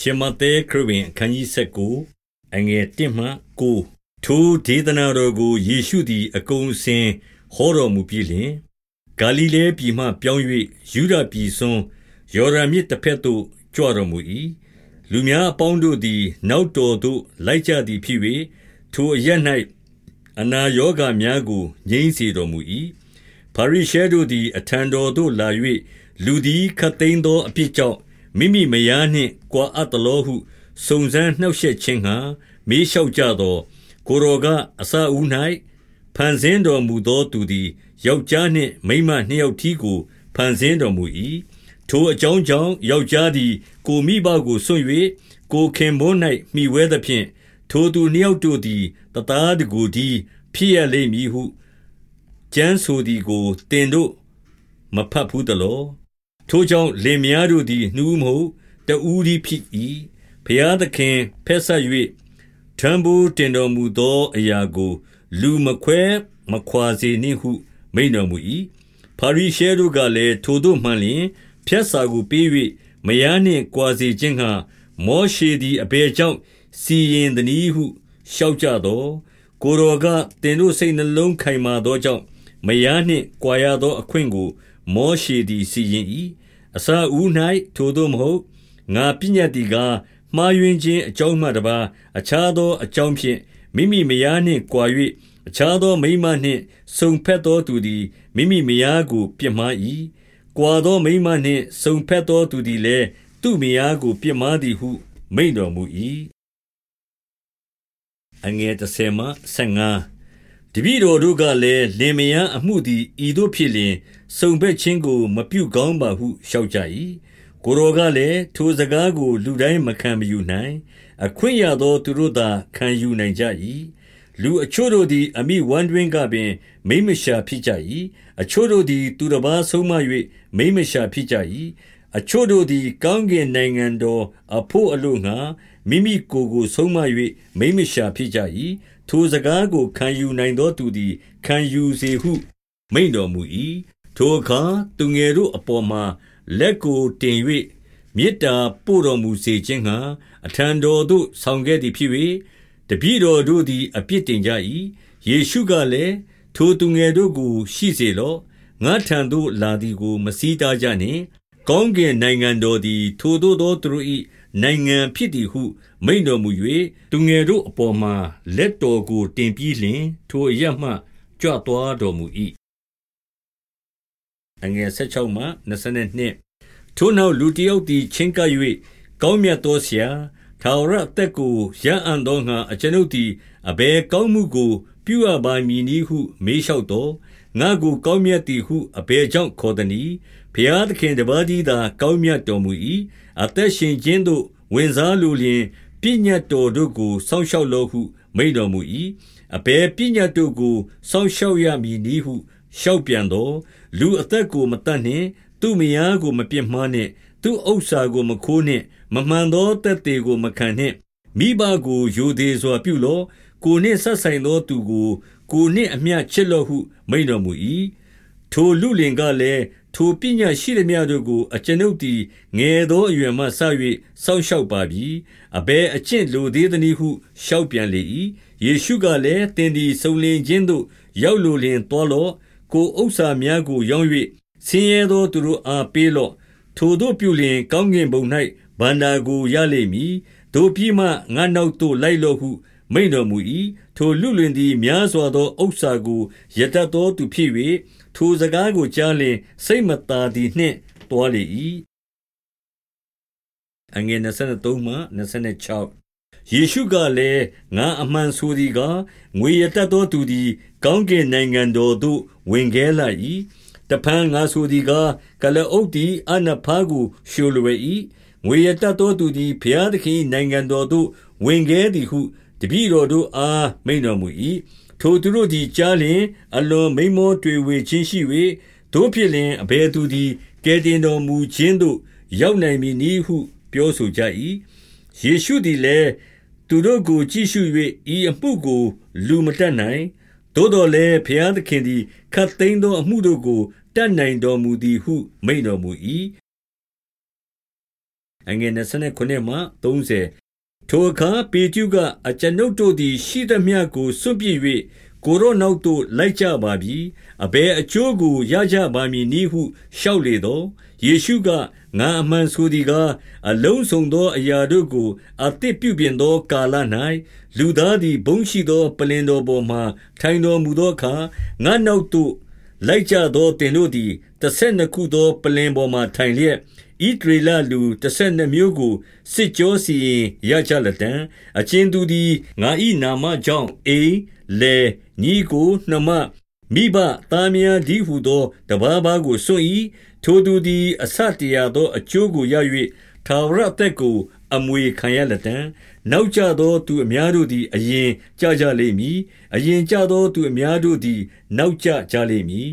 ရှမဿဲခရစ်ဝင်အခန်းကြီး19အငယ်1မှ9ထိုဒေသနာတော်ကိုယေရှုသည် အကုန်စင်ဟောတော်မူပြီးလျှင်ဂါလိလဲပြည်မှပြောင်း၍ယူဒပြည်စွန်းယော်ဒန်မြစ်တစ်ဖက်သို့ကြွတော်မူ၏လူများအပေါင်းတို့သည် နောက်တော်သို့လိုက်ကြသည်ဖြစ်၍ထိုအရ၌အနာယောဂများကိုငြိမ်းစေတော်မူ၏ဖာရိရှဲတို့သည် အထံတော်သို့လာ၍လူသည်ခတ်သိမ်းသောအပြစ်ကြောင့် မိမိမယားနှင့်ကွာအပ်သလောဟုစုံစမ်းနှောက်ယှက်ခြင်းငှါမေးလျှောက်ကြသော်၊ကိုယ်တော်ကအစအဦး၌ဖန်ဆင်းတော်မူသောသူသည်ယောက်ျားနှင့်မိန်းမနှစ်ယောက်တည်းကိုဖန်ဆင်းတော်မူ၏။ထိုအကြောင်းကြောင့်ယောက်ျားသည် ကိုယ်မိဘကိုစွန့်၍ကိုယ်ခင်ပွန်း၌မှီဝဲသဖြင့်၊ထိုသူနှစ်ယောက်တို့သည်တသားတကိုယ်တည်းဖြစ်ရလိမ့်မည်ဟုကျမ်းဆိုသည်ကိုသင်တို့မဘတ်ဘူးသလော ထိုကြောင့်လင်မယားတို့သည် နှစ်ဦးမဟုတ်တဦးတည်းဖြစ်၏ဘုရားသခင်ဖက်ဆက်၍ထံဘိုးတင်တော်မူသောအရာကို လူမခွဲမခွာစေနှင့်ဟု မိန်တော်မူ၏ဖာရိရှဲတို့ကလည်းထိုတို့မှန်လျင်ဖြတ်စာကိုပေး၍မယားနှင့်ကွာစေခြင်းဟာမောရှေသည်အဘယ်ကြောင့်စီရင်သည်ဟုလျှောက်ကြသောကိုတော်ကတင်တို့စိတ်နှလုံးခိုင်မာသောကြောင့်မယားနှင့်ကွာရသောအခွင့်ကို မောရှေသည်စီရင်၏ အစာဦး၌ထိုသို့မဟုတ်ငါပညတ်တီကားမှားယွင်းခြင်းအကြောင်းမှတပါအခြားသောအကြောင်းဖြင့်မိမိမယားနှင့်ကွာ၍အခြားသောမိန်းမနှင့်စုံဖက်သောသူသည်မိမိမယားကိုပြစ်မှား၏ကွာသောမိန်းမနှင့်စုံဖက်သောသူသည်လည်းသူ့မယားကိုပြစ်မှားသည်ဟု မိန်တော်မူ၏အငယ်30မှ15 တပည့်တော်တို့ကလည်းလင်မယားအမှုသည်ဤသို့ဖြစ်လျင်စုံဘက်ခြင်းကိုမပြုကောင်းပါဟုလျှောက်ကြ၏ကိုတော်ကလည်းထိုစကားကို လူတိုင်းမခံမယူနိုင် အခွင့်ရသောသူတို့သာခံယူနိုင်ကြ၏လူအချို့တို့သည်အမိဝမ်းတွင်ကပင် မိမရှာဖြစ်ကြ၏အချို့တို့သည် သူတစ်ပါးဆုံးမ၍မိမရှာဖြစ်ကြ၏အချို့တို့သည် ကောင်းကင်နိုင်ငံတော်အဖို့အလို့ငှာမိမိကိုယ်ကိုဆုံးမ၍မိမရှာဖြစ်ကြ၏ ထိုစကားကို ခံယူနိုင်သောသူသည် ခံယူစေဟု မိန့်တော်မူ၏။ထိုအခါ သူငယ်တို့အပေါ်မှာ လက်ကိုတင်၍မေတ္တာပို့တော်မူစေခြင်းငှါ အထံတော်သို့ ဆောင်ခဲ့သည်ဖြစ်၍၊တပည့်တော်တို့သည် အပြစ်တင်ကြ၏။ယေရှုကလည်း၊ထိုသူငယ်တို့ကို ရှိစေလော့။ငါ့ထံသို့လာသည်ကို မဆီးတားကြနှင့်။ကောင်းကင်နိုင်ငံတော်သည် ထိုသို့သောသူတို့၏ နိုင်ငံဖြစ်သည်ဟု မိန့်တော်မူ၍သူငယ်တို့အပေါ်မှာ လက်တော်ကို တင်ပြီးလျှင် ထိုအရပ်မှ ကြွသွားတော်မူ၏အငယ်16မှ22ထိုနောက် လူတယောက်သည် ချင်းကပ်၍ကောင်းမြတ်သောဆရာ ထာဝရအသက်ကို ရအံ့သောငါအကျွန်ုပ်သည် အဘယ်ကောင်းမှုကို ပြုအပ်ပါမည်နည်းဟု မေးလျှောက်သော ငါကိုကောင်းမြတ်သည်ဟုအဘယ်ကြောင့်ခေါ်သနည်းဘုရားသခင်တပါးသည်သာ ကောင်းမြတ်တော်မူ၏အသက်ရှင်ခြင်းသို့ဝင်စားလိုလျင်ပညတ်တော်တို့ကိုစောင့်ရှောက်လော့ဟု မိန့်တော်မူ၏အဘယ်ပညတ်တို့ကိုစောင့်ရှောက်ရမည်နည်းဟုလျှောက်ပြန်သောလူအသက်ကိုမတတ်နှင့် သူ့မယားကိုမပြစ်မှားနှင့် သူ့ဥစ္စာကိုမခိုးနှင့် မမှန်သောတက်သေးကိုမခံနှင့်မိဘကိုယိုသေးစွာပြုလော့ ကိုနှင့်ဆက်ဆိုင်သောသူကိုကိုနှင့်အမျှချစ်လော့ဟု မိန့်တော်မူ၏ထိုလူလင်ကလည်းထိုပညာရှိသမျှတို့ကိုအကျွန်ုပ်သည်ငယ်သောအရွယ်မှစ၍စောင့်ရှောက်ပါပြီအဘယ်အကျင့်လိုသေးသနည်းဟုလျှောက်ပြန်လေ၏ယေရှုကလည်းသင်သည်စုံလင်ခြင်းသို့ရောက်လိုလျင်တော်လော့ကိုဥစ္စာများကိုရောင်း၍ဆင်းရဲသောသူတို့အားပေးလော့ထိုတို့ပြုလျင်ကောင်းကင်ဘုံ၌ဗန္တာကိုရလိမ့်မည်တို့ပြီးမှငါနောက်သို့လိုက်လော့ဟု မိန်တော်မူ၏ထိုလူလင်သည် များစွာသောဥစ္စာကို ရတတ်သောသူဖြစ်၍ထိုစကားကိုကြားလျင် စိတ်မသာသည်နှင့်တွားလေ၏အငယ်23မှ26ယေရှုကလည်း ငါအမှန်ဆိုသည်ကား ငွေရတတ်သောသူသည် ကောင်းကင်နိုင်ငံတော်သို့ ဝင်ခဲလာ၏တဖန်ငါဆိုသည်ကားကလအုပ်သည် အနဖားကိုရှိုလွယ်၏ငွေရတတ်သောသူသည် ဘုရားသခင်နိုင်ငံတော်သို့ ဝင်ခဲသည်ဟု တပည့်တော်တို့အားမိန်တော်မူ၏ထိုသူတို့သည်ကြားလျင် အလွန်မိန်မောတွေဝေခြင်းရှိ၍တို့ဖြစ်လျင်အဘယ်သူသည်ကယ်တင်တော်မူခြင်းသို့ရောက်နိုင်မည်နည်းဟု ပြောဆိုကြ၏ယေရှုသည်လည်းသူတို့ကိုကြည့်ရှု၍ဤအမှုကို လူမတတ်နိုင်သို့တော်လည်းဘုရားသခင်သည်ခတ်သိမ်းသောအမှုတို့ကိုတတ်နိုင်တော်မူသည်ဟု မိန်တော်မူ၏အငယ်29မှ30 ထိုအခါပေတျုကအကျွန်ုပ်တို့သည် ရှိသမျှကိုစွန့်ပစ်၍ကိုရောနောက်သို့ လိုက်ကြပါပြီ အဘယ်အကျိုးကို ရကြပါမည်နည်းဟု လျှောက်လေသောယေရှုက ငါအမှန်ဆိုသည်ကား အလုံးစုံသောအရာတို့ကို အသစ်ပြုပြင်သောကာလ၌လူသားသည် ဘုန်းရှိသော ပလင်တော်ပေါ်မှထိုင်တော်မူသောအခါ ငါနောက်သို့ လိုက်ကြသောတင်တို့သည် တဆက်နှစ်ခုသော ပလင်ပေါ်မှထိုင်လျက် ဣဒရေလလူတဆက်နှစ်မျိုးကိုစစ်ကြောစီရင်ရကြလတံအချင်းသူသည်ငါ၏နာမကြောင့်အိလေညီကိုနှမမိဘသားများဒီဟုသောတဘာဘာကိုစွန့်၏ထိုသူသည်အဆတရာသောအကျိုးကိုရ၍ထာဝရအသက်ကိုအမွေခံရလတံနောက်ကြသောသူအများတို့သည်အရင်ကြကြလိမ့်မည်အရင်ကြသောသူအများတို့သည်နောက်ကြကြလိမ့်မည်